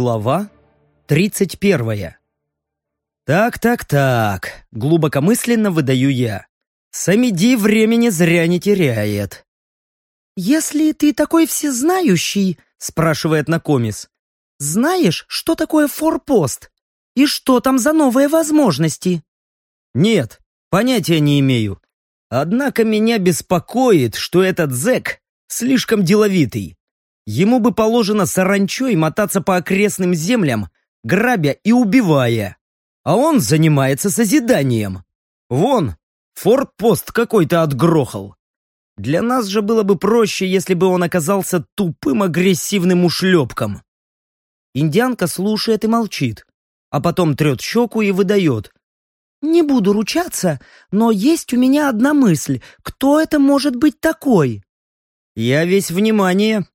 Глава 31 «Так-так-так», — глубокомысленно выдаю я. «Самиди времени зря не теряет». «Если ты такой всезнающий», — спрашивает Накомис, «знаешь, что такое форпост? И что там за новые возможности?» «Нет, понятия не имею. Однако меня беспокоит, что этот зэк слишком деловитый. Ему бы положено саранчой мотаться по окрестным землям, грабя и убивая. А он занимается созиданием. Вон, форт-пост какой-то отгрохал. Для нас же было бы проще, если бы он оказался тупым агрессивным ушлепком. Индианка слушает и молчит, а потом трет щеку и выдает. «Не буду ручаться, но есть у меня одна мысль. Кто это может быть такой?» «Я весь внимание»,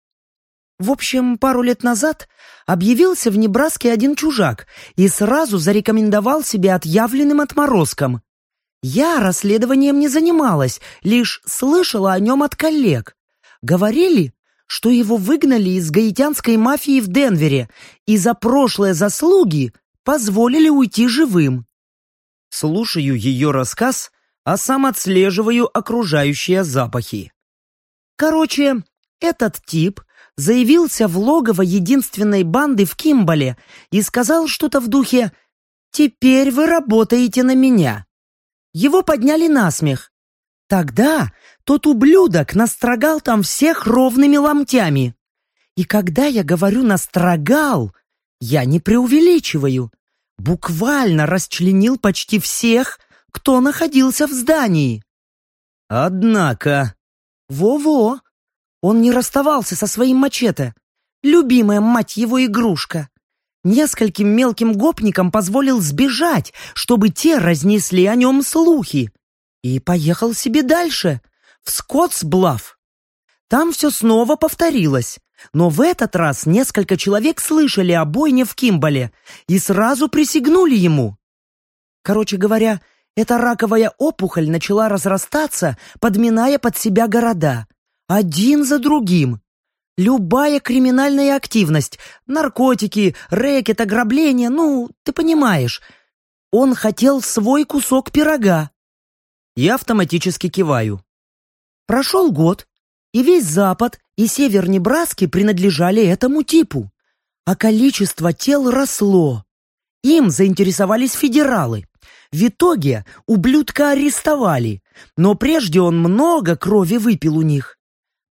в общем, пару лет назад объявился в Небраске один чужак и сразу зарекомендовал себя отъявленным отморозком. Я расследованием не занималась, лишь слышала о нем от коллег. Говорили, что его выгнали из гаитянской мафии в Денвере и за прошлые заслуги позволили уйти живым. Слушаю ее рассказ, а сам отслеживаю окружающие запахи. Короче, этот тип заявился в логово единственной банды в Кимбале и сказал что-то в духе «Теперь вы работаете на меня». Его подняли на смех. Тогда тот ублюдок настрогал там всех ровными ломтями. И когда я говорю «настрогал», я не преувеличиваю. Буквально расчленил почти всех, кто находился в здании. Однако... Во-во, он не расставался со своим мачете. Любимая мать его игрушка. Нескольким мелким гопникам позволил сбежать, чтобы те разнесли о нем слухи. И поехал себе дальше, в Скоттсблав. Там все снова повторилось. Но в этот раз несколько человек слышали о бойне в Кимбале и сразу присягнули ему. Короче говоря, эта раковая опухоль начала разрастаться, подминая под себя города. Один за другим. Любая криминальная активность, наркотики, рэкет, ограбление, ну, ты понимаешь. Он хотел свой кусок пирога. Я автоматически киваю. Прошел год, и весь Запад и север Небраски принадлежали этому типу. А количество тел росло. Им заинтересовались федералы. В итоге ублюдка арестовали, но прежде он много крови выпил у них.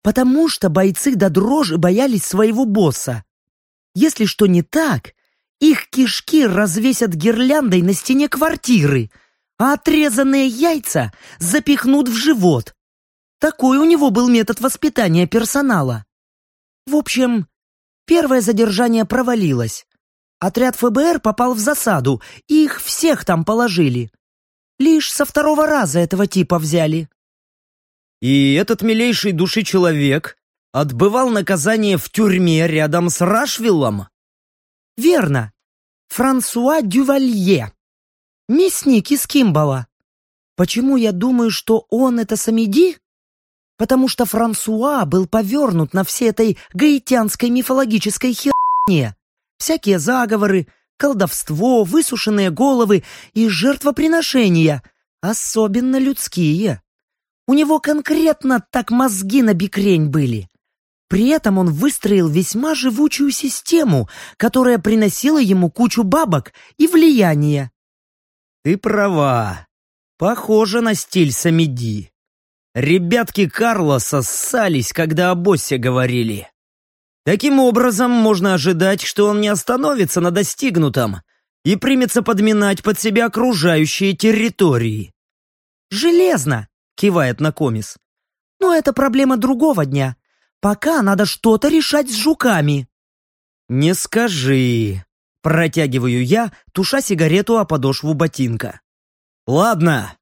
Потому что бойцы до дрожи боялись своего босса. Если что не так, их кишки развесят гирляндой на стене квартиры, а отрезанные яйца запихнут в живот. Такой у него был метод воспитания персонала. В общем, первое задержание провалилось. Отряд ФБР попал в засаду, и их всех там положили. Лишь со второго раза этого типа взяли. И этот милейший души человек отбывал наказание в тюрьме рядом с Рашвиллом? Верно. Франсуа Дювалье. Мясник из Кимбала. Почему я думаю, что он это Самиди? Потому что Франсуа был повернут на всей этой гаитянской мифологической херне. Всякие заговоры, колдовство, высушенные головы и жертвоприношения, особенно людские. У него конкретно так мозги на бикрень были. При этом он выстроил весьма живучую систему, которая приносила ему кучу бабок и влияния. Ты права. Похоже на стиль Самиди. Ребятки Карлоса ссались, когда о боссе говорили. Таким образом, можно ожидать, что он не остановится на достигнутом и примется подминать под себя окружающие территории. «Железно!» — кивает на комис. «Но это проблема другого дня. Пока надо что-то решать с жуками». «Не скажи», — протягиваю я, туша сигарету о подошву ботинка. «Ладно,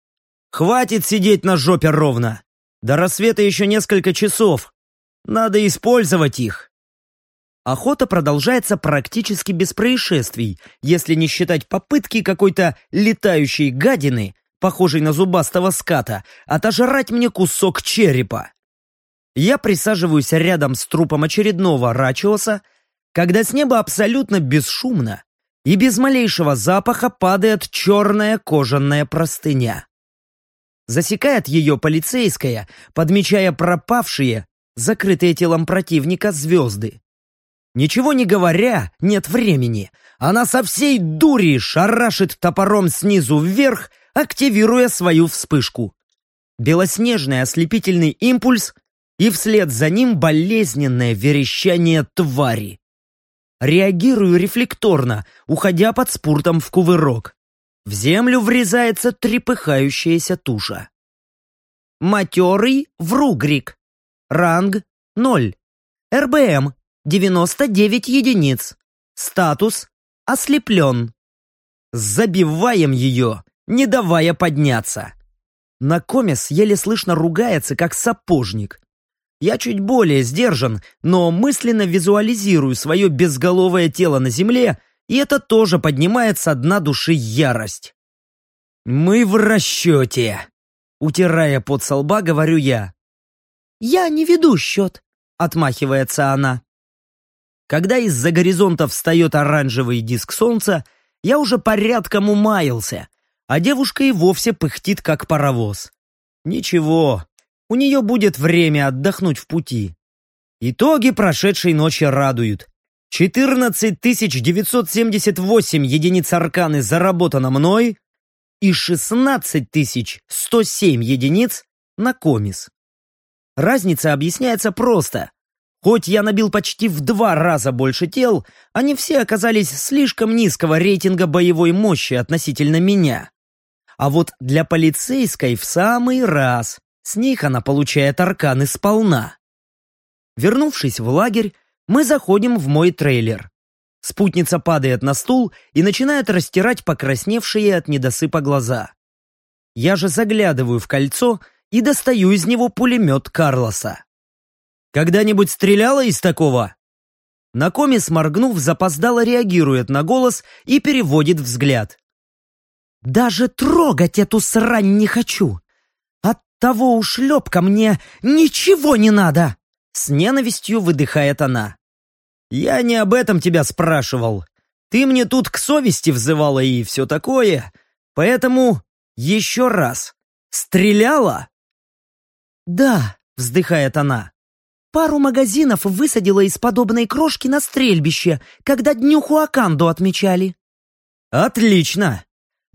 хватит сидеть на жопе ровно. До рассвета еще несколько часов. Надо использовать их». Охота продолжается практически без происшествий, если не считать попытки какой-то летающей гадины похожий на зубастого ската, отожрать мне кусок черепа. Я присаживаюсь рядом с трупом очередного рачиоса, когда с неба абсолютно бесшумно и без малейшего запаха падает черная кожаная простыня. Засекает ее полицейская, подмечая пропавшие, закрытые телом противника, звезды. Ничего не говоря, нет времени. Она со всей дури шарашит топором снизу вверх, активируя свою вспышку. Белоснежный ослепительный импульс и вслед за ним болезненное верещание твари. Реагирую рефлекторно, уходя под спуртом в кувырок. В землю врезается трепыхающаяся туша. Матерый вругрик. Ранг 0. РБМ 99 единиц. Статус ослеплен. Забиваем ее, не давая подняться. Накомес еле слышно ругается, как сапожник. Я чуть более сдержан, но мысленно визуализирую свое безголовое тело на земле, и это тоже поднимает со дна души ярость. «Мы в расчете!» Утирая под со лба, говорю я. «Я не веду счет», — отмахивается она. Когда из-за горизонта встает оранжевый диск солнца, я уже порядком умаялся, а девушка и вовсе пыхтит, как паровоз. Ничего, у нее будет время отдохнуть в пути. Итоги прошедшей ночи радуют. 14 978 единиц арканы заработано мной и 16 107 единиц на комис. Разница объясняется просто. Хоть я набил почти в два раза больше тел, они все оказались слишком низкого рейтинга боевой мощи относительно меня. А вот для полицейской в самый раз. С них она получает арканы сполна. Вернувшись в лагерь, мы заходим в мой трейлер. Спутница падает на стул и начинает растирать покрасневшие от недосыпа глаза. Я же заглядываю в кольцо и достаю из него пулемет Карлоса. «Когда-нибудь стреляла из такого?» Накоми, сморгнув, запоздало реагирует на голос и переводит взгляд. «Даже трогать эту срань не хочу того ушлепка мне ничего не надо!» С ненавистью выдыхает она. «Я не об этом тебя спрашивал. Ты мне тут к совести взывала и все такое. Поэтому еще раз. Стреляла?» «Да», — вздыхает она. «Пару магазинов высадила из подобной крошки на стрельбище, когда днюху Аканду отмечали». «Отлично!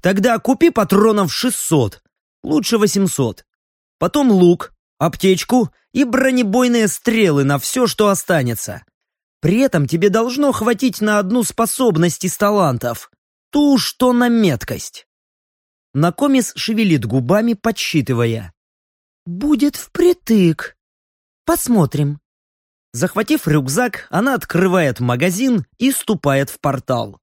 Тогда купи патронов 600, лучше 800 потом лук, аптечку и бронебойные стрелы на все, что останется. При этом тебе должно хватить на одну способность из талантов, ту, что на меткость. Накомис шевелит губами, подсчитывая. «Будет впритык. Посмотрим». Захватив рюкзак, она открывает магазин и ступает в портал.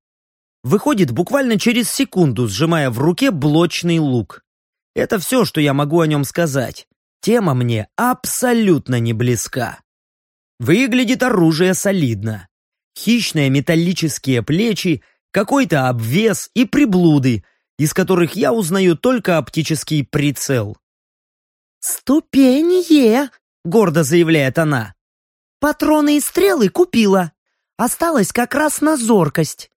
Выходит буквально через секунду, сжимая в руке блочный лук. Это все, что я могу о нем сказать. Тема мне абсолютно не близка. Выглядит оружие солидно. Хищные металлические плечи, какой-то обвес и приблуды, из которых я узнаю только оптический прицел. «Ступень Е!» — гордо заявляет она. «Патроны и стрелы купила. Осталось как раз на зоркость».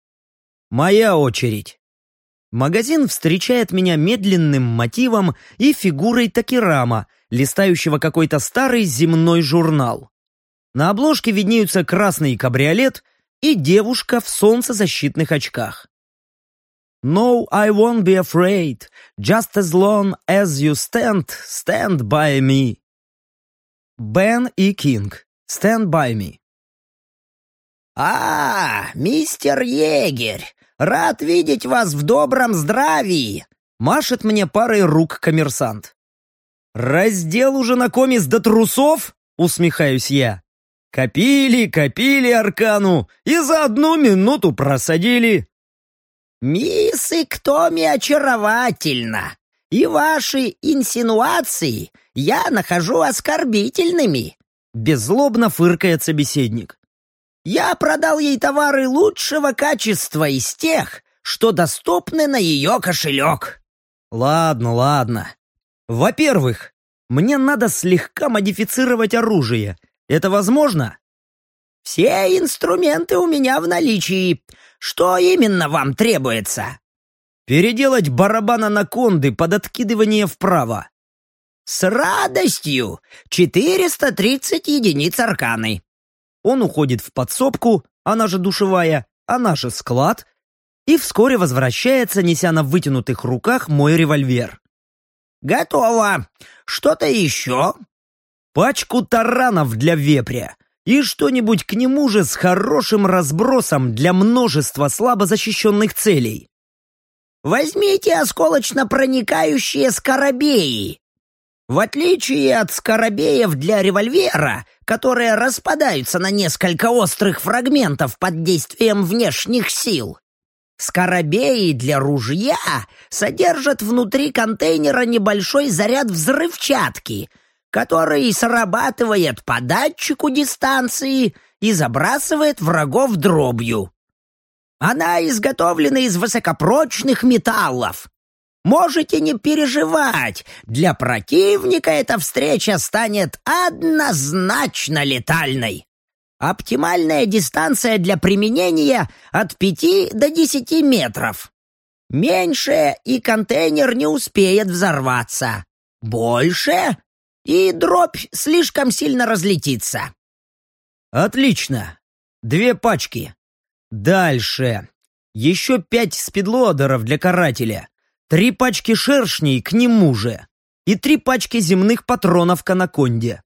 «Моя очередь». Магазин встречает меня медленным мотивом и фигурой Такирама, листающего какой-то старый земной журнал. На обложке виднеются красный кабриолет и девушка в солнцезащитных очках. No, I won't be afraid. Just as long as you stand, stand by me. Бен и Кинг. Stand by me. «А, мистер егерь, Рад видеть вас в добром здравии!» Машет мне парой рук коммерсант. «Раздел уже на комис до трусов?» Усмехаюсь я. Копили, копили аркану и за одну минуту просадили. «Мисс Иктоми очаровательно, и ваши инсинуации я нахожу оскорбительными», беззлобно фыркает собеседник. Я продал ей товары лучшего качества из тех, что доступны на ее кошелек. Ладно, ладно. Во-первых, мне надо слегка модифицировать оружие. Это возможно? Все инструменты у меня в наличии. Что именно вам требуется?» «Переделать барабан анаконды под откидывание вправо». «С радостью! 430 единиц арканы». Он уходит в подсобку, она же душевая, она же склад, и вскоре возвращается, неся на вытянутых руках мой револьвер. «Готово! Что-то еще?» «Пачку таранов для вепря и что-нибудь к нему же с хорошим разбросом для множества слабо защищенных целей». «Возьмите осколочно проникающие скоробеи. В отличие от скоробеев для револьвера, которые распадаются на несколько острых фрагментов под действием внешних сил, Скоробеи для ружья содержат внутри контейнера небольшой заряд взрывчатки, который срабатывает по датчику дистанции и забрасывает врагов дробью. Она изготовлена из высокопрочных металлов. Можете не переживать, для противника эта встреча станет однозначно летальной. Оптимальная дистанция для применения от 5 до 10 метров. Меньше, и контейнер не успеет взорваться. Больше, и дробь слишком сильно разлетится. Отлично. Две пачки. Дальше. Еще пять спидлодеров для карателя. Три пачки шершней к нему же. И три пачки земных патронов к анаконде.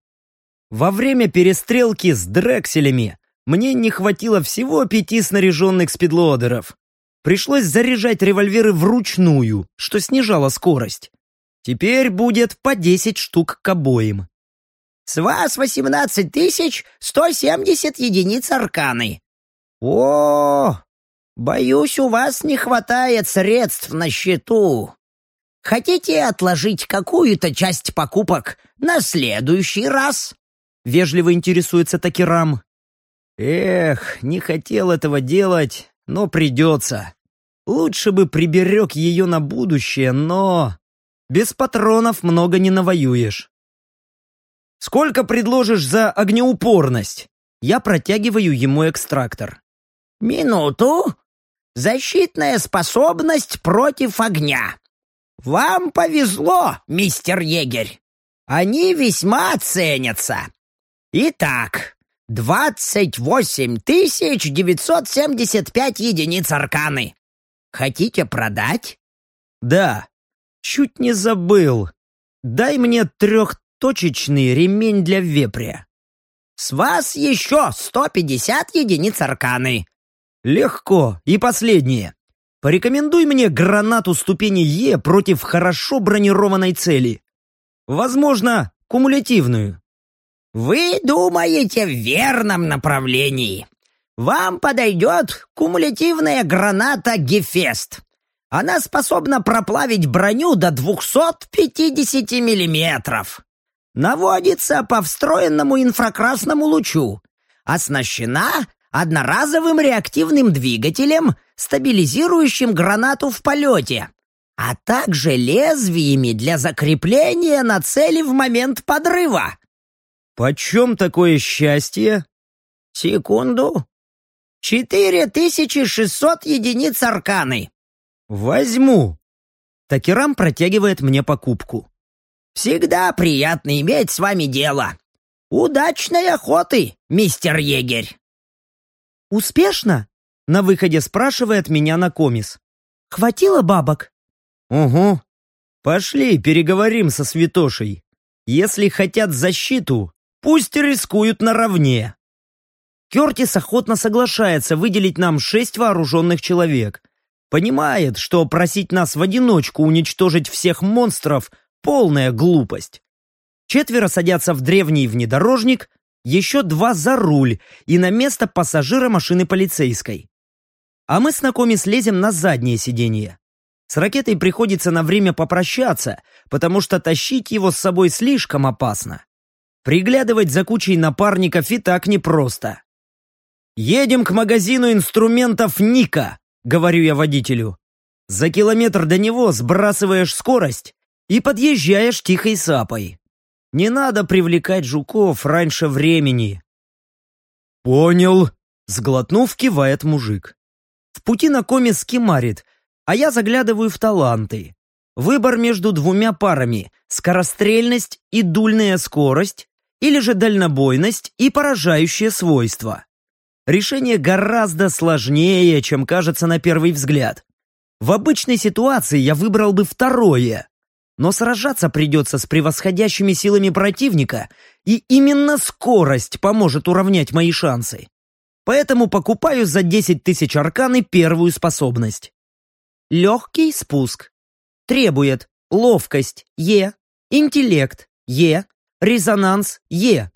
Во время перестрелки с дрекселями мне не хватило всего пяти снаряженных спидлодеров. Пришлось заряжать револьверы вручную, что снижало скорость. Теперь будет по 10 штук к обоим. С вас 18 тысяч 170 единиц арканы. О, боюсь, у вас не хватает средств на счету. Хотите отложить какую-то часть покупок на следующий раз? — вежливо интересуется Такерам. «Эх, не хотел этого делать, но придется. Лучше бы приберег ее на будущее, но... Без патронов много не навоюешь». «Сколько предложишь за огнеупорность?» Я протягиваю ему экстрактор. «Минуту. Защитная способность против огня. Вам повезло, мистер егерь. Они весьма ценятся. Итак, 28 975 единиц арканы. Хотите продать? Да. Чуть не забыл. Дай мне трехточечный ремень для вепря. С вас еще 150 единиц арканы. Легко. И последнее. Порекомендуй мне гранату ступени Е против хорошо бронированной цели. Возможно, кумулятивную. Вы думаете в верном направлении. Вам подойдет кумулятивная граната «Гефест». Она способна проплавить броню до 250 миллиметров. Наводится по встроенному инфракрасному лучу. Оснащена одноразовым реактивным двигателем, стабилизирующим гранату в полете, а также лезвиями для закрепления на цели в момент подрыва. «Почем такое счастье?» «Секунду. Четыре тысячи шестьсот единиц арканы». «Возьму». Такерам протягивает мне покупку. «Всегда приятно иметь с вами дело. Удачной охоты, мистер егерь». «Успешно?» — на выходе спрашивает меня на комис. «Хватило бабок?» «Угу. Пошли, переговорим со святошей. Если хотят защиту, Пусть рискуют наравне. Кертис охотно соглашается выделить нам шесть вооруженных человек. Понимает, что просить нас в одиночку уничтожить всех монстров – полная глупость. Четверо садятся в древний внедорожник, еще два за руль и на место пассажира машины полицейской. А мы с Накоми слезем на заднее сиденье. С ракетой приходится на время попрощаться, потому что тащить его с собой слишком опасно. Приглядывать за кучей напарников и так непросто. «Едем к магазину инструментов Ника», — говорю я водителю. За километр до него сбрасываешь скорость и подъезжаешь тихой сапой. Не надо привлекать жуков раньше времени. «Понял», — сглотнув, кивает мужик. В пути на коме скимарит, а я заглядываю в таланты. Выбор между двумя парами – скорострельность и дульная скорость, или же дальнобойность и поражающее свойство. Решение гораздо сложнее, чем кажется на первый взгляд. В обычной ситуации я выбрал бы второе, но сражаться придется с превосходящими силами противника, и именно скорость поможет уравнять мои шансы. Поэтому покупаю за 10 тысяч арканы первую способность. Легкий спуск. Требует ловкость Е, интеллект Е, резонанс Е.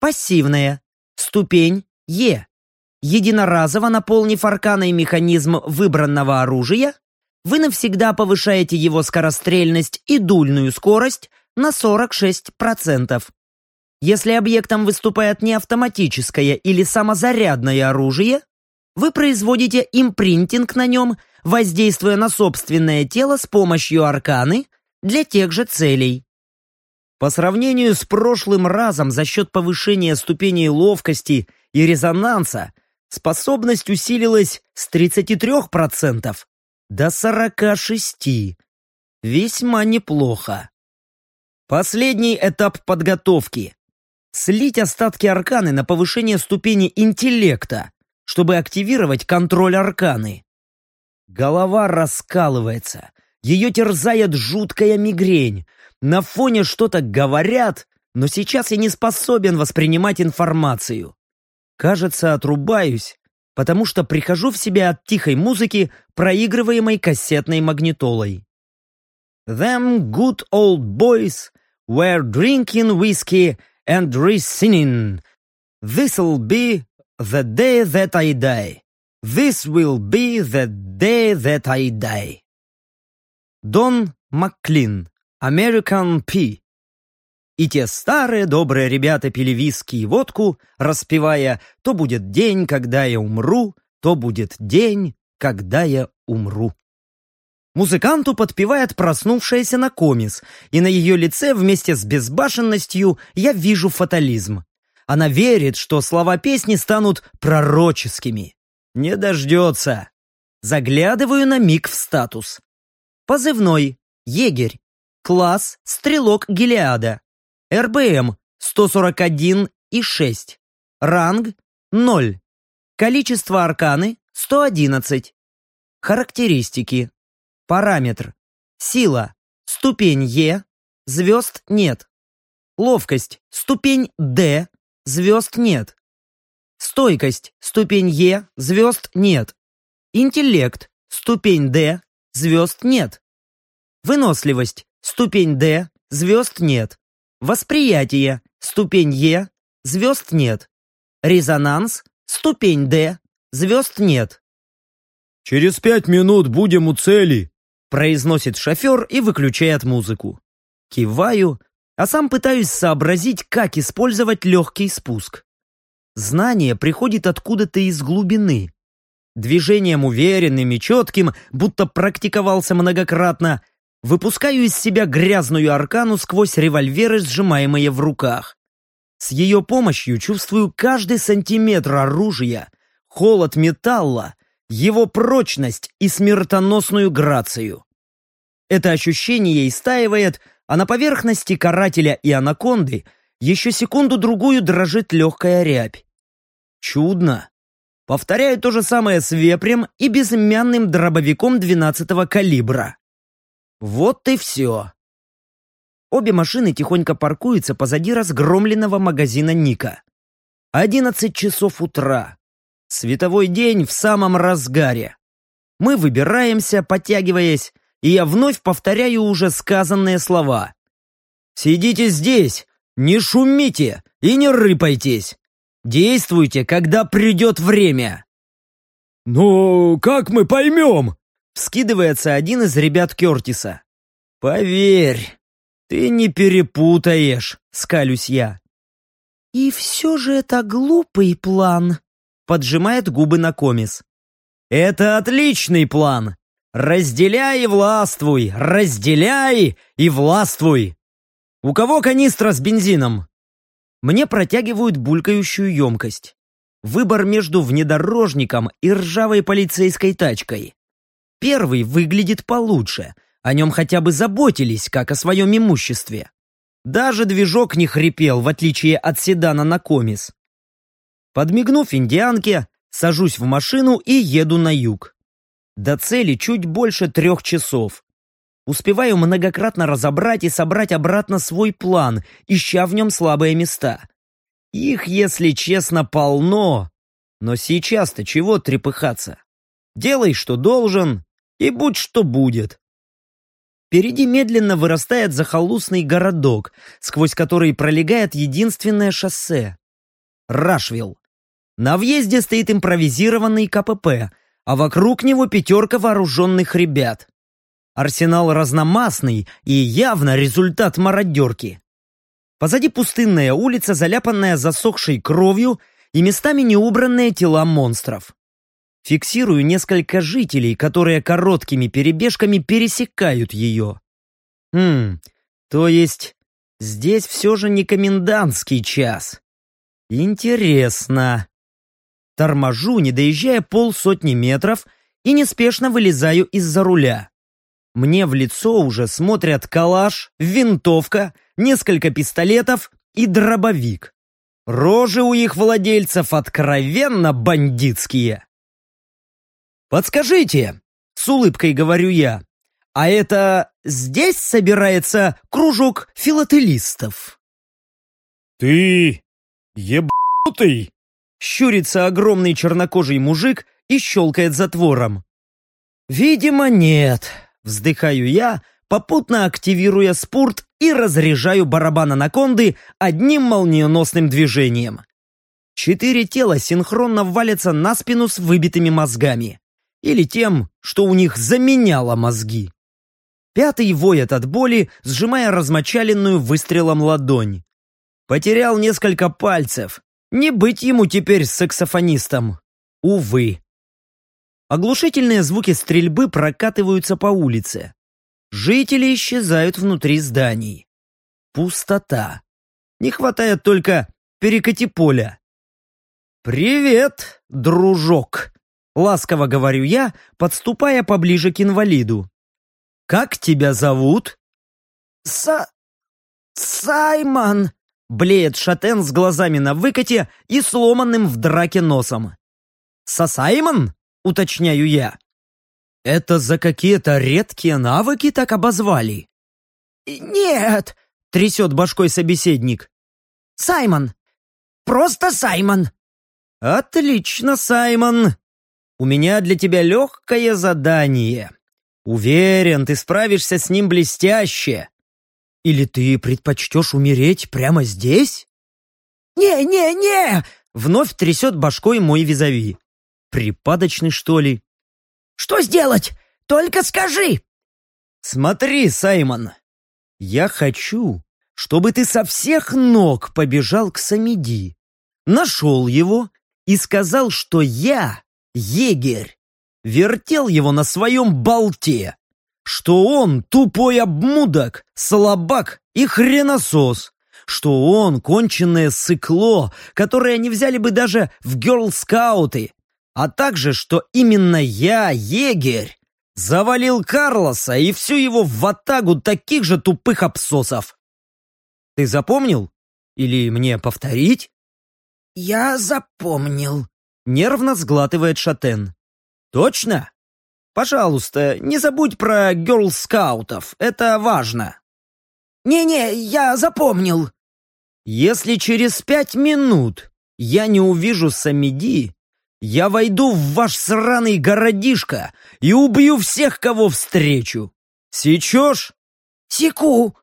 Пассивная. Ступень Е. Единоразово наполнив арканой механизм выбранного оружия, вы навсегда повышаете его скорострельность и дульную скорость на 46%. Если объектом выступает не автоматическое или самозарядное оружие, вы производите импринтинг на нем, воздействуя на собственное тело с помощью арканы для тех же целей. По сравнению с прошлым разом за счет повышения ступеней ловкости и резонанса способность усилилась с 33% до 46%. Весьма неплохо. Последний этап подготовки. Слить остатки арканы на повышение ступени интеллекта, чтобы активировать контроль арканы. Голова раскалывается. Ее терзает жуткая мигрень. На фоне что-то говорят, но сейчас я не способен воспринимать информацию. Кажется, отрубаюсь, потому что прихожу в себя от тихой музыки, проигрываемой кассетной магнитолой. Them good old boys were drinking whiskey and re-singing. This'll be the day that I die. This will be the day that I die. Дон Макклин, American P. И те старые добрые ребята пили виски и водку, распевая «То будет день, когда я умру, то будет день, когда я умру». Музыканту подпевает проснувшаяся Накомис, и на ее лице вместе с безбашенностью я вижу фатализм. Она верит, что слова песни станут пророческими. Не дождется. Заглядываю на миг в статус. Позывной. Егерь. Класс. Стрелок Гелиада. РБМ 141 и 6. Ранг 0. Количество арканы 111. Характеристики. Параметр. Сила. Ступень Е. Звезд нет. Ловкость. Ступень Д. Звезд нет. Стойкость. Ступень Е. Звезд нет. Интеллект. Ступень Д. Звезд нет. Выносливость. Ступень Д. Звезд нет. Восприятие. Ступень Е. Звезд нет. Резонанс. Ступень Д. Звезд нет. «Через пять минут будем у цели», — произносит шофер и выключает музыку. Киваю, а сам пытаюсь сообразить, как использовать легкий спуск. Знание приходит откуда-то из глубины. Движением уверенным и четким, будто практиковался многократно, выпускаю из себя грязную аркану сквозь револьверы, сжимаемые в руках. С ее помощью чувствую каждый сантиметр оружия, холод металла, его прочность и смертоносную грацию. Это ощущение истаивает, а на поверхности карателя и анаконды еще секунду-другую дрожит легкая рябь. Чудно. Повторяю то же самое с вепрем и безымянным дробовиком 12-го калибра. Вот и все. Обе машины тихонько паркуются позади разгромленного магазина Ника. Одиннадцать часов утра. Световой день в самом разгаре. Мы выбираемся, подтягиваясь, и я вновь повторяю уже сказанные слова. «Сидите здесь, не шумите и не рыпайтесь. Действуйте, когда придет время». «Ну, как мы поймем?» Вскидывается один из ребят Кертиса. «Поверь, ты не перепутаешь», — скалюсь я. «И все же это глупый план», поджимает губы на комис. «Это отличный план! Разделяй и властвуй! Разделяй и властвуй! У кого канистра с бензином?» Мне протягивают булькающую емкость. выбор между внедорожником и ржавой полицейской тачкой. Первый выглядит получше, о нем хотя бы заботились, как о своем имуществе. Даже движок не хрипел, в отличие от седана на комис. Подмигнув индианке, сажусь в машину и еду на юг. До цели чуть больше трех часов. Успеваю многократно разобрать и собрать обратно свой план, ища в нем слабые места. Их, если честно, полно. Но сейчас-то чего трепыхаться? Делай, что должен, и будь что будет. Впереди медленно вырастает захолустный городок, сквозь который пролегает единственное шоссе. Рашвилл. На въезде стоит импровизированный КПП, а вокруг него пятерка вооруженных ребят. Арсенал разномастный и явно результат мародерки. Позади пустынная улица, заляпанная засохшей кровью и местами неубранные тела монстров. Фиксирую несколько жителей, которые короткими перебежками пересекают ее. Хм, то есть здесь все же не комендантский час. Интересно. Торможу, не доезжая полсотни метров, и неспешно вылезаю из-за руля. Мне в лицо уже смотрят калаш, винтовка, несколько пистолетов и дробовик. Рожи у их владельцев откровенно бандитские. «Подскажите!» — с улыбкой говорю я. «А это здесь собирается кружок филателистов?» «Ты ебанутый!» — щурится огромный чернокожий мужик и щелкает затвором. «Видимо, нет», — вздыхаю я, попутно активируя спорт и разряжаю барабан анаконды одним молниеносным движением. Четыре тела синхронно валятся на спину с выбитыми мозгами или тем, что у них заменяло мозги. Пятый воет от боли, сжимая размочаленную выстрелом ладонь. Потерял несколько пальцев. Не быть ему теперь саксофонистом. Увы. Оглушительные звуки стрельбы прокатываются по улице. Жители исчезают внутри зданий. Пустота. Не хватает только перекати поля. «Привет, дружок!» Ласково говорю я, подступая поближе к инвалиду. «Как тебя зовут?» «Са... Саймон!» Блеет шатен с глазами на выкате и сломанным в драке носом. «Со Саймон?» — уточняю я. «Это за какие-то редкие навыки так обозвали?» «Нет!» — трясет башкой собеседник. «Саймон! Просто Саймон!» «Отлично, Саймон! У меня для тебя легкое задание. Уверен, ты справишься с ним блестяще. Или ты предпочтешь умереть прямо здесь? «Не-не-не!» — вновь трясет башкой мой визави. Припадочный, что ли? «Что сделать? Только скажи!» «Смотри, Саймон, я хочу, чтобы ты со всех ног побежал к Самиди, нашел его и сказал, что я егерь, вертел его на своем болте, что он тупой обмудок, слабак и хреносос, что он конченное сыкло, которое не взяли бы даже в герл-скауты, а также, что именно я, егерь, завалил Карлоса и всю его ватагу таких же тупых обсосов. Ты запомнил? Или мне повторить? «Я запомнил», Нервно сглатывает Шатен. Точно? Пожалуйста, не забудь про герл-скаутов. Это важно. «Не-не, я запомнил!» «Если через пять минут я не увижу Самиди, я войду в ваш сраный городишко и убью всех, кого встречу. Сечешь?» «Секу!»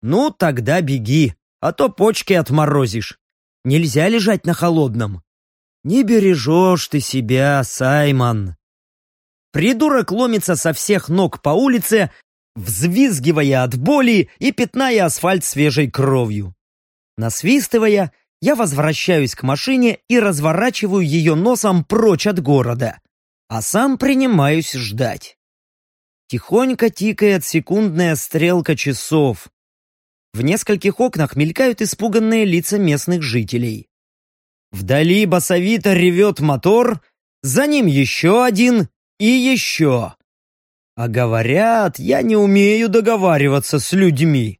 «Ну, тогда беги, а то почки отморозишь. Нельзя лежать на холодном. Не бережешь ты себя, Саймон. Придурок ломится со всех ног по улице, взвизгивая от боли и пятная асфальт свежей кровью. Насвистывая, я возвращаюсь к машине и разворачиваю ее носом прочь от города, а сам принимаюсь ждать. Тихонько тикает секундная стрелка часов. В нескольких окнах мелькают испуганные лица местных жителей. Вдали басовито ревет мотор, за ним еще один и еще. А говорят, я не умею договариваться с людьми.